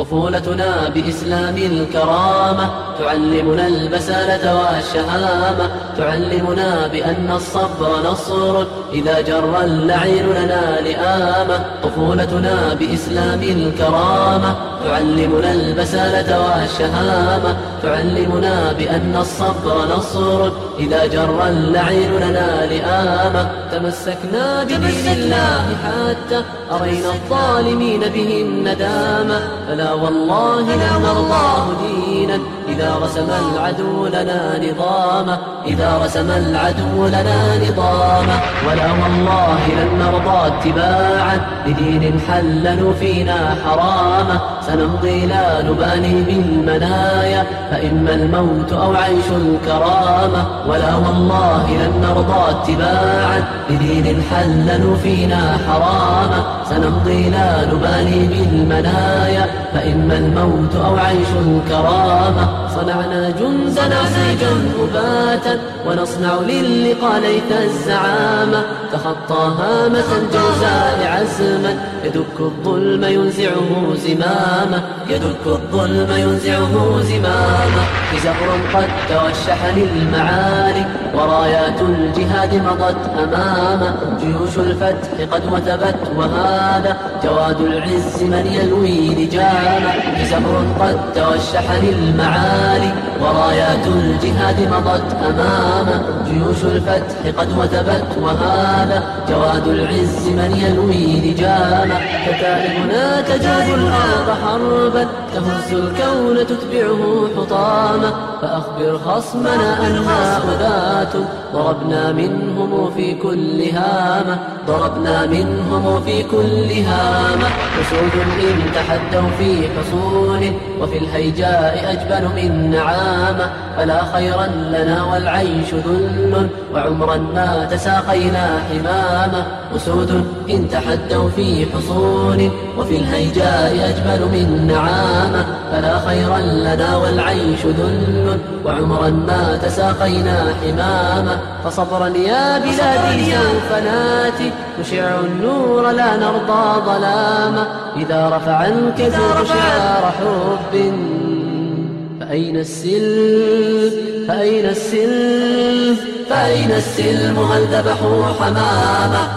طفولتنا بإسلام الكرامة تعلمنا البسالة والشهامة تعلمنا بأن الصبر نصر إذا جر اللعين لنا لآمة طفولتنا بإسلام الكرامة تعلمنا البسالة والشهامة تعلمنا بأن الصبر نصر إذا جر اللعين لنا لآمة تمسكنا بدين الله حتى أرينا الظالمين به الندامة. فلا والله لن نرضاه دينا. إذا رسم العدو لنا نظاما. إذا رسم العدو لنا نظاما. ولا والله لن نرضى اتباعا. لدين حللوا فينا حراما. سنمضي لا نبالي بالمنايا. فإما الموت أو عيش الكرامة. ولا والله لن نرضى اتباعا. لدين حللوا فينا حراما. سنمضي لا نبالي بالمنايا. فإما الموت أو عيش الكرامة صنعنا جندنا سيجا ونصنع للقاء ليت الزعامة. تخطى هامة الجوزاء عزما يدك الظلم ينزعه زماما يدك الظلم ينزعه زماما بزهر قد توشح للمعالي ورايات الجهاد مضت أماما جيوش الفتح قد وثبت وهذا جواد العز من يلوي لجاما بزهر قد توشح للمعالي ورايات الجهاد مضت أماما جيوش الفتح قد وثبت وهذا جواد العز من يلوي لجاما كتائبنا تجاب الأرض حربا تهز الكون تتبعه حطاما. فأخبر خصمنا أنها ضربنا منهم في كل هامة. ضربنا منهم في كل هامة. أسود إن تحدوا في حصون. وفي الهيجاء أجبن من نعامة. فلا خيرا لنا والعيش ذل وعمرا ما تساقينا حمامة. أسود إن تحدوا في حصون. وفي الهيجاء أجبن من نعامة. فلا خيرا لنا والعيش ذل. وعمرا ما تساقينا حمامة. فصبرا يا بلادي سوف ناتي نشع النور لا نرضى ظلاما. إذا رفع الكذب شعار حب. فأين السلم؟ فأين السلم؟ فأين السلم؟ هل ذبحوا حماما